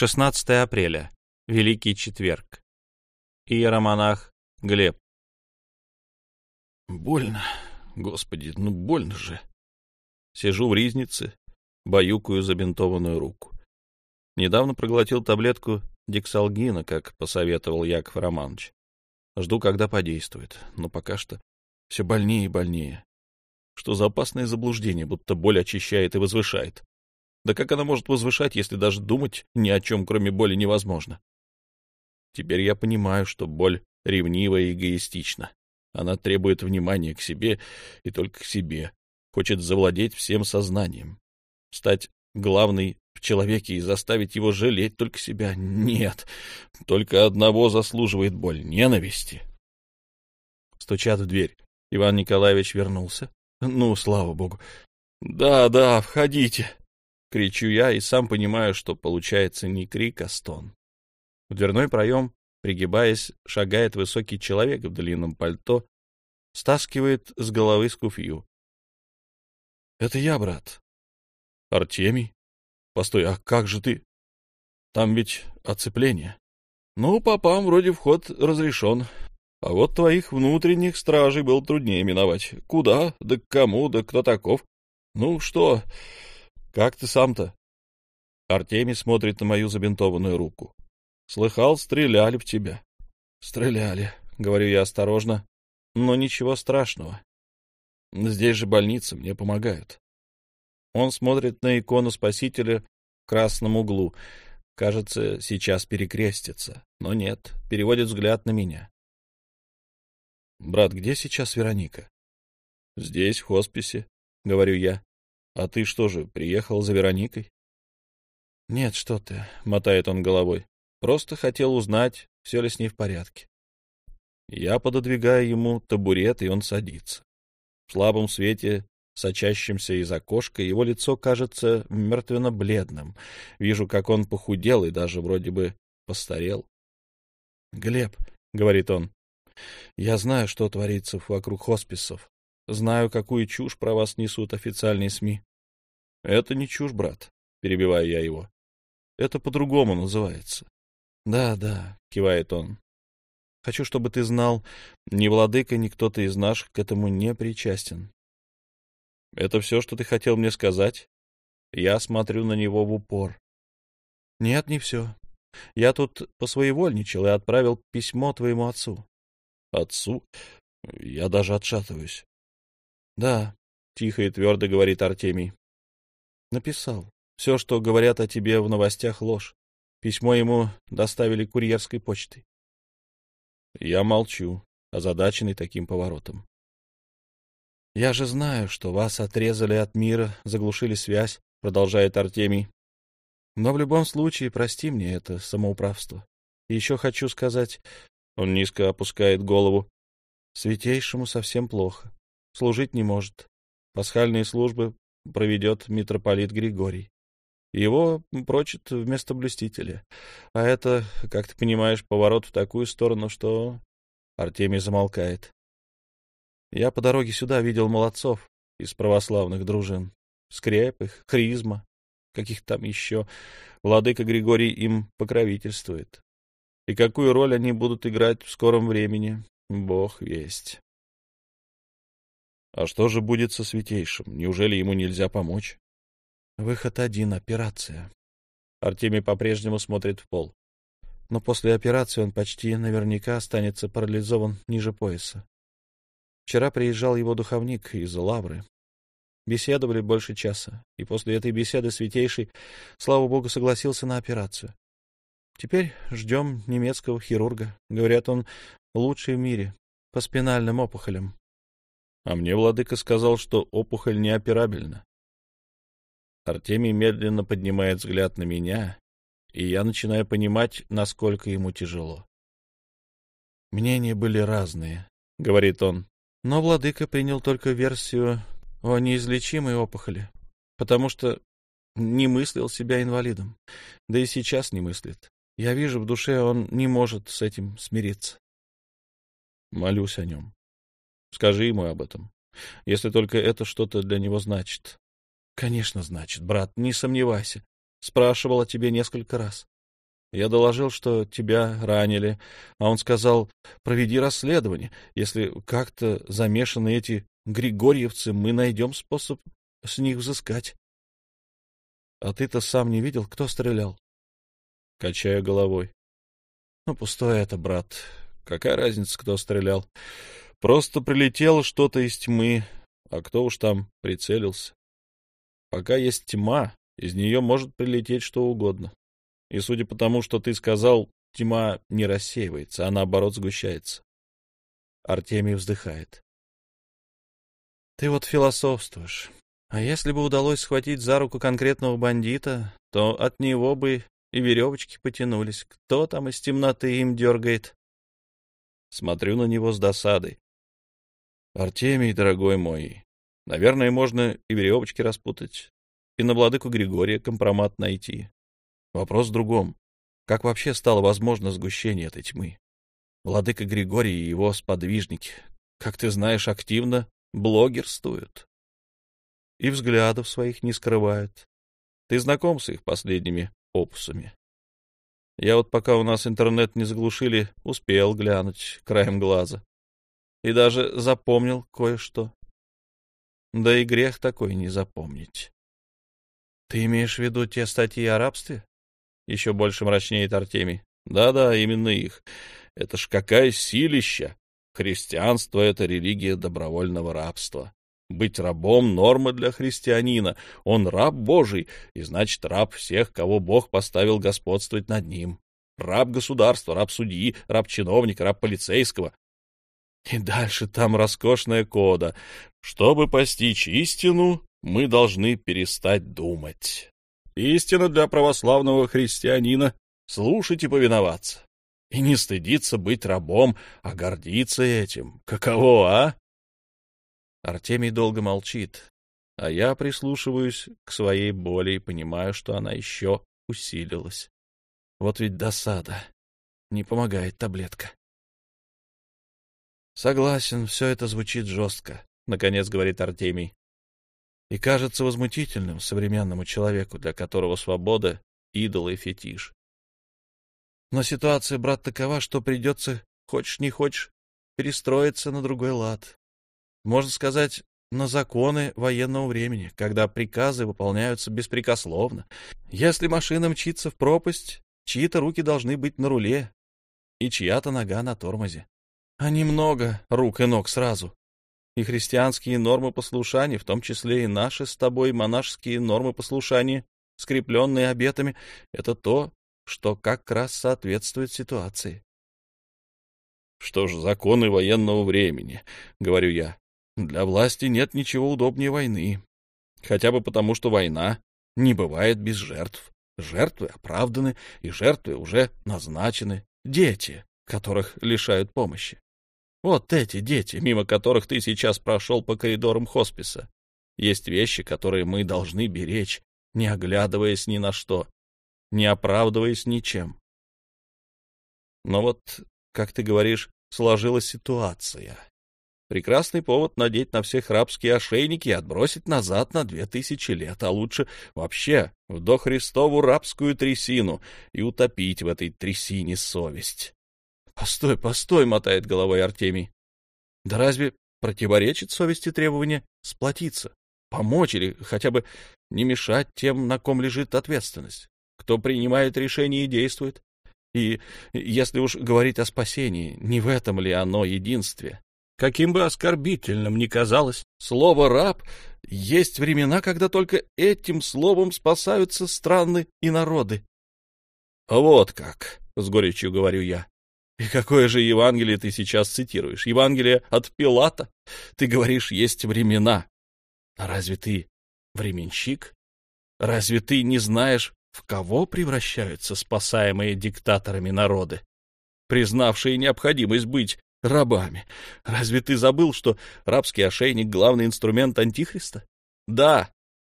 16 апреля. Великий четверг. Иеромонах Глеб. Больно. Господи, ну больно же. Сижу в ризнице, баюкаю забинтованную руку. Недавно проглотил таблетку дексалгина, как посоветовал Яков Романович. Жду, когда подействует, но пока что все больнее и больнее. Что за опасное заблуждение, будто боль очищает и возвышает. Да как она может возвышать, если даже думать ни о чем, кроме боли, невозможно? Теперь я понимаю, что боль ревнива и эгоистична. Она требует внимания к себе и только к себе, хочет завладеть всем сознанием, стать главной в человеке и заставить его жалеть только себя. Нет, только одного заслуживает боль — ненависти. Стучат в дверь. Иван Николаевич вернулся. Ну, слава богу. «Да, да, входите!» — кричу я и сам понимаю, что получается не крик, а стон. В дверной проем, пригибаясь, шагает высокий человек в длинном пальто, стаскивает с головы скуфью. — Это я, брат. — Артемий? Постой, а как же ты? Там ведь оцепление. Ну, попам вроде вход разрешен. А вот твоих внутренних стражей было труднее миновать. Куда, да к кому, да кто таков? Ну что, как ты сам-то? Артемий смотрит на мою забинтованную руку. Слыхал, стреляли в тебя. Стреляли, говорю я осторожно, но ничего страшного. Здесь же больница, мне помогают. Он смотрит на икону Спасителя в красном углу. Кажется, сейчас перекрестится, но нет, переводит взгляд на меня. «Брат, где сейчас Вероника?» «Здесь, в хосписе», — говорю я. А ты что же, приехал за Вероникой? — Нет, что ты, — мотает он головой. Просто хотел узнать, все ли с ней в порядке. Я пододвигаю ему табурет, и он садится. В слабом свете, сочащемся из окошка, его лицо кажется мертвенно-бледным. Вижу, как он похудел и даже вроде бы постарел. — Глеб, — говорит он, — я знаю, что творится вокруг хосписов. Знаю, какую чушь про вас несут официальные СМИ. — Это не чушь, брат, — перебиваю я его. — Это по-другому называется. — Да, да, — кивает он. — Хочу, чтобы ты знал, ни владыка, ни кто-то из наших к этому не причастен. — Это все, что ты хотел мне сказать? Я смотрю на него в упор. — Нет, не все. Я тут посвоевольничал и отправил письмо твоему отцу. — Отцу? Я даже отшатываюсь. Да, тихо и твердо говорит Артемий. Написал. Все, что говорят о тебе в новостях, ложь. Письмо ему доставили курьерской почтой. Я молчу, озадаченный таким поворотом. Я же знаю, что вас отрезали от мира, заглушили связь, продолжает Артемий. Но в любом случае прости мне это самоуправство. Еще хочу сказать, он низко опускает голову, святейшему совсем плохо служить не может. Пасхальные службы проведет митрополит Григорий. Его прочит вместо блюстителя. А это, как ты понимаешь, поворот в такую сторону, что... Артемий замолкает. Я по дороге сюда видел молодцов из православных дружин. Скрепых, хризма, каких там еще. Владыка Григорий им покровительствует. И какую роль они будут играть в скором времени, бог весть. А что же будет со святейшим? Неужели ему нельзя помочь? Выход один — операция. Артемий по-прежнему смотрит в пол. Но после операции он почти наверняка останется парализован ниже пояса. Вчера приезжал его духовник из Лавры. Беседовали больше часа, и после этой беседы Святейший, слава богу, согласился на операцию. Теперь ждем немецкого хирурга. Говорят, он лучший в мире по спинальным опухолям. А мне владыка сказал, что опухоль неоперабельна. Артемий медленно поднимает взгляд на меня, и я начинаю понимать, насколько ему тяжело. «Мнения были разные», — говорит он, — «но владыка принял только версию о неизлечимой опухоли, потому что не мыслил себя инвалидом, да и сейчас не мыслит. Я вижу, в душе он не может с этим смириться. Молюсь о нем. Скажи ему об этом, если только это что-то для него значит. — Конечно, значит, брат, не сомневайся. Спрашивал о тебе несколько раз. Я доложил, что тебя ранили, а он сказал, проведи расследование. Если как-то замешаны эти григорьевцы, мы найдем способ с них взыскать. А ты-то сам не видел, кто стрелял? Качаю головой. Ну, пустое это, брат. Какая разница, кто стрелял? Просто прилетело что-то из тьмы, а кто уж там прицелился. Пока есть тьма, из нее может прилететь что угодно. И судя по тому, что ты сказал, тьма не рассеивается, а наоборот сгущается. Артемий вздыхает. Ты вот философствуешь. А если бы удалось схватить за руку конкретного бандита, то от него бы и веревочки потянулись. Кто там из темноты им дергает? Смотрю на него с досадой. Артемий, дорогой мой, наверное, можно и веревочки распутать, и на владыку Григория компромат найти. Вопрос в другом. Как вообще стало возможно сгущение этой тьмы? Владыка Григорий и его сподвижники, как ты знаешь, активно блогерствуют. И взглядов своих не скрывают. Ты знаком с их последними опусами? Я вот пока у нас интернет не заглушили, успел глянуть краем глаза. И даже запомнил кое-что. Да и грех такой не запомнить. Ты имеешь в виду те статьи о рабстве? Еще больше мрачнеет Артемий. Да-да, именно их. Это ж какая силища! Христианство — это религия добровольного рабства. Быть рабом — норма для христианина. Он раб Божий, и значит, раб всех, кого Бог поставил господствовать над ним. Раб государства, раб судьи, раб чиновника, раб полицейского. И дальше там роскошная кода. Чтобы постичь истину, мы должны перестать думать. Истина для православного христианина — слушать и повиноваться. И не стыдиться быть рабом, а гордиться этим. Каково, а? Артемий долго молчит, а я прислушиваюсь к своей боли и понимаю, что она еще усилилась. Вот ведь досада. Не помогает таблетка. Согласен, все это звучит жестко, — наконец говорит Артемий и кажется возмутительным современному человеку, для которого свобода — идол и фетиш. Но ситуация, брат, такова, что придется, хочешь не хочешь, перестроиться на другой лад. Можно сказать, на законы военного времени, когда приказы выполняются беспрекословно. Если машина мчится в пропасть, чьи-то руки должны быть на руле и чья-то нога на тормозе. А немного рук и ног сразу и христианские нормы послушания, в том числе и наши с тобой монашеские нормы послушания, скрепленные обетами, это то, что как раз соответствует ситуации. Что ж, законы военного времени, говорю я. Для власти нет ничего удобнее войны. Хотя бы потому, что война не бывает без жертв. Жертвы оправданы, и жертвы уже назначены. Дети, которых лишают помощи. Вот эти дети, мимо которых ты сейчас прошел по коридорам хосписа. Есть вещи, которые мы должны беречь, не оглядываясь ни на что, не оправдываясь ничем. Но вот, как ты говоришь, сложилась ситуация. Прекрасный повод надеть на всех рабские ошейники и отбросить назад на две тысячи лет, а лучше вообще в дохристову рабскую трясину и утопить в этой трясине совесть. Постой, постой, мотает головой Артемий. Да разве противоречит совести требование сплотиться, помочь или хотя бы не мешать тем, на ком лежит ответственность, кто принимает решения и действует? И если уж говорить о спасении, не в этом ли оно единстве? Каким бы оскорбительным ни казалось слово «раб», есть времена, когда только этим словом спасаются страны и народы. — Вот как, — с горечью говорю я. И какое же Евангелие ты сейчас цитируешь? Евангелие от Пилата? Ты говоришь, есть времена. А разве ты временщик? Разве ты не знаешь, в кого превращаются спасаемые диктаторами народы, признавшие необходимость быть рабами? Разве ты забыл, что рабский ошейник — главный инструмент Антихриста? Да,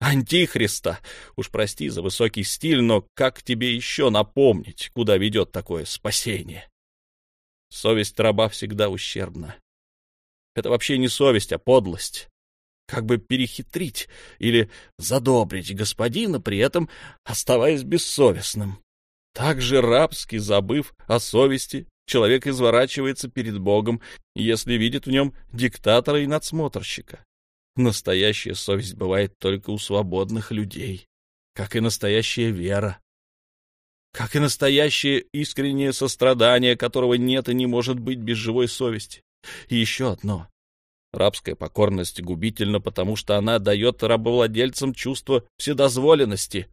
Антихриста. Уж прости за высокий стиль, но как тебе еще напомнить, куда ведет такое спасение? Совесть раба всегда ущербна. Это вообще не совесть, а подлость. Как бы перехитрить или задобрить господина, при этом оставаясь бессовестным. Так же рабски, забыв о совести, человек изворачивается перед Богом, если видит в нем диктатора и надсмотрщика. Настоящая совесть бывает только у свободных людей, как и настоящая вера, как и настоящее искреннее сострадание, которого нет и не может быть без живой совести. И еще одно. Рабская покорность губительна, потому что она дает рабовладельцам чувство вседозволенности.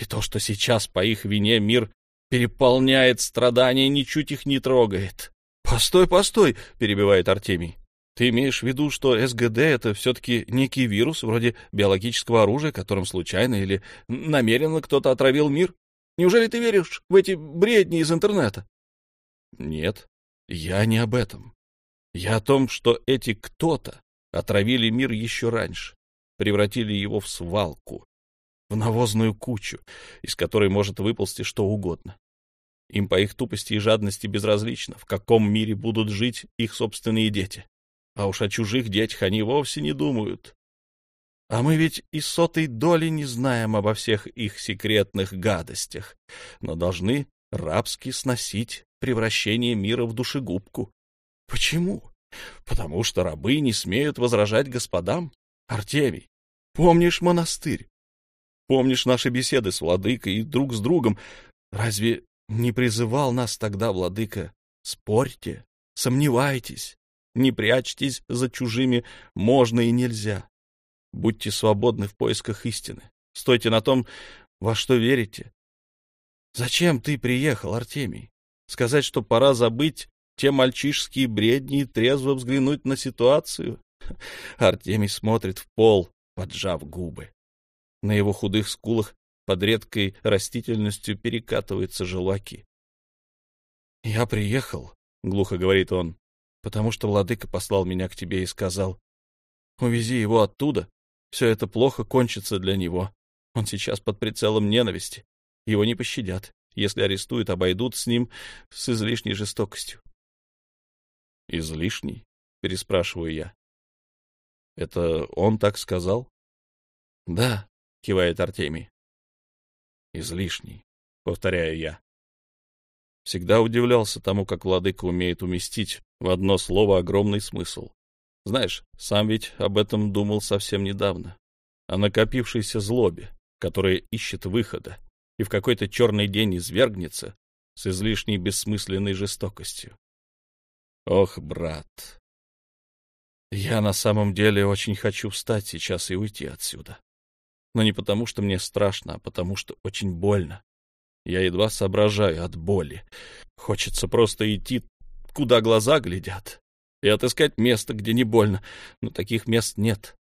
И то, что сейчас по их вине мир переполняет страдания, ничуть их не трогает. — Постой, постой, — перебивает Артемий. — Ты имеешь в виду, что СГД — это все-таки некий вирус, вроде биологического оружия, которым случайно или намеренно кто-то отравил мир? Неужели ты веришь в эти бредни из интернета? — Нет, я не об этом. Я о том, что эти кто-то отравили мир еще раньше, превратили его в свалку, в навозную кучу, из которой может выползти что угодно. Им по их тупости и жадности безразлично, в каком мире будут жить их собственные дети. А уж о чужих детях они вовсе не думают. А мы ведь и сотой доли не знаем обо всех их секретных гадостях, но должны рабски сносить превращение мира в душегубку. Почему? Потому что рабы не смеют возражать господам? Артемий, помнишь монастырь? Помнишь наши беседы с владыкой и друг с другом? Разве не призывал нас тогда владыка? Спорьте, сомневайтесь, не прячьтесь за чужими «можно» и «нельзя». Будьте свободны в поисках истины. Стойте на том, во что верите. Зачем ты приехал, Артемий? Сказать, что пора забыть те мальчишские бредни и трезво взглянуть на ситуацию? Артемий смотрит в пол, поджав губы. На его худых скулах под редкой растительностью перекатываются желаки. — Я приехал, — глухо говорит он, — потому что владыка послал меня к тебе и сказал, — увези его оттуда, все это плохо кончится для него. Он сейчас под прицелом ненависти. Его не пощадят. Если арестуют, обойдут с ним с излишней жестокостью. — Излишней? — переспрашиваю я. — Это он так сказал? — Да, кивает Артемий. Излишний, повторяю я. Всегда удивлялся тому, как владыка умеет уместить в одно слово огромный смысл. Знаешь, сам ведь об этом думал совсем недавно. О накопившейся злобе, которая ищет выхода и в какой-то черный день извергнется с излишней бессмысленной жестокостью. Ох, брат, я на самом деле очень хочу встать сейчас и уйти отсюда но не потому, что мне страшно, а потому, что очень больно. Я едва соображаю от боли. Хочется просто идти, куда глаза глядят, и отыскать место, где не больно, но таких мест нет.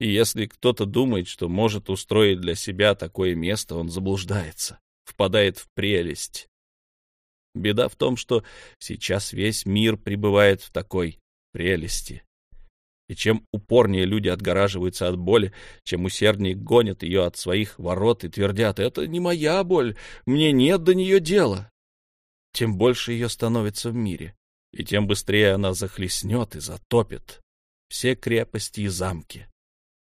И если кто-то думает, что может устроить для себя такое место, он заблуждается, впадает в прелесть. Беда в том, что сейчас весь мир пребывает в такой прелести. И чем упорнее люди отгораживаются от боли, чем усерднее гонят ее от своих ворот и твердят «это не моя боль, мне нет до нее дела», тем больше ее становится в мире, и тем быстрее она захлестнет и затопит все крепости и замки,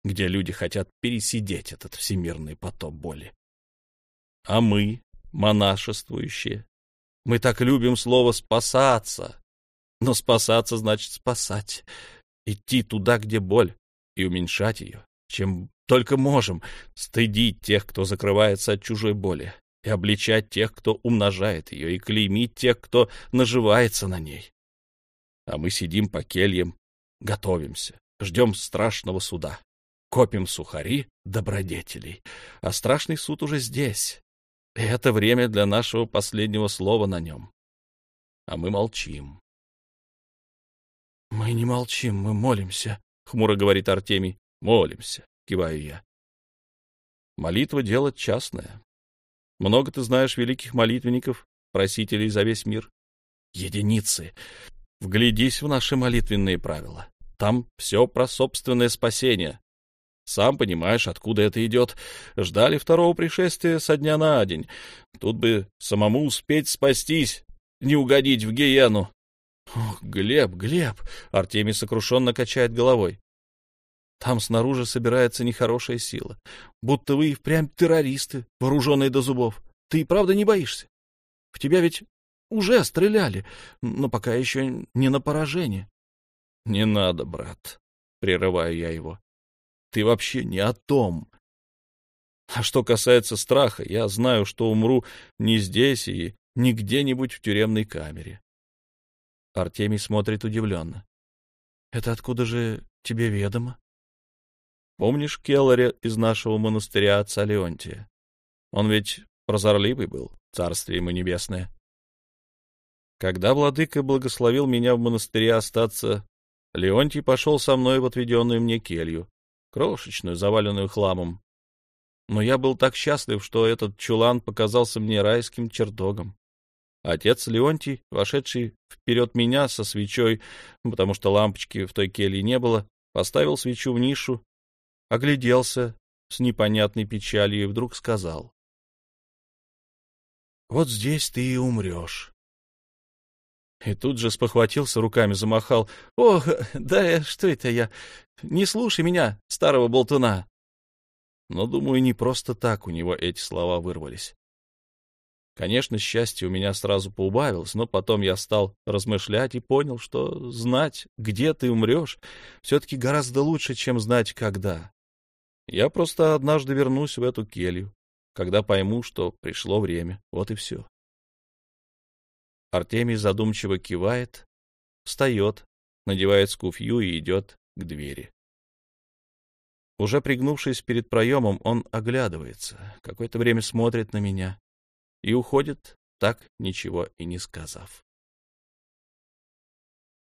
где люди хотят пересидеть этот всемирный потоп боли. А мы, монашествующие, мы так любим слово «спасаться», но спасаться значит спасать — идти туда, где боль, и уменьшать ее, чем только можем, стыдить тех, кто закрывается от чужой боли, и обличать тех, кто умножает ее, и клеймить тех, кто наживается на ней. А мы сидим по кельям, готовимся, ждем страшного суда, копим сухари добродетелей, а страшный суд уже здесь. И это время для нашего последнего слова на нем. А мы молчим. «Мы не молчим, мы молимся», — хмуро говорит Артемий. «Молимся», — киваю я. Молитва — дело частное. Много ты знаешь великих молитвенников, просителей за весь мир? Единицы. Вглядись в наши молитвенные правила. Там все про собственное спасение. Сам понимаешь, откуда это идет. Ждали второго пришествия со дня на день. Тут бы самому успеть спастись, не угодить в гиену. Ох, Глеб, Глеб! Артемий сокрушенно качает головой. Там снаружи собирается нехорошая сила. Будто вы и впрямь террористы, вооруженные до зубов. Ты правда не боишься? В тебя ведь уже стреляли, но пока еще не на поражение. — Не надо, брат, — прерываю я его. — Ты вообще не о том. А что касается страха, я знаю, что умру не здесь и не где-нибудь в тюремной камере. Артемий смотрит удивленно. — Это откуда же тебе ведомо? Помнишь Келларе из нашего монастыря отца Леонтия? Он ведь прозорливый был, царствие ему небесное. Когда владыка благословил меня в монастыре остаться, Леонтий пошел со мной в отведенную мне келью, крошечную, заваленную хламом. Но я был так счастлив, что этот чулан показался мне райским чертогом. Отец Леонтий, вошедший вперед меня со свечой, потому что лампочки в той келье не было, поставил свечу в нишу, огляделся с непонятной печалью и вдруг сказал. — Вот здесь ты и умрешь. И тут же спохватился, руками замахал. — Ох, да что это я? Не слушай меня, старого болтуна. Но, думаю, не просто так у него эти слова вырвались. Конечно, счастье у меня сразу поубавилось, но потом я стал размышлять и понял, что знать, где ты умрешь, все-таки гораздо лучше, чем знать, когда. Я просто однажды вернусь в эту келью, когда пойму, что пришло время. Вот и все. Артемий задумчиво кивает, встает, надевает скуфью и идет к двери. Уже пригнувшись перед проемом, он оглядывается, какое-то время смотрит на меня и уходит, так ничего и не сказав.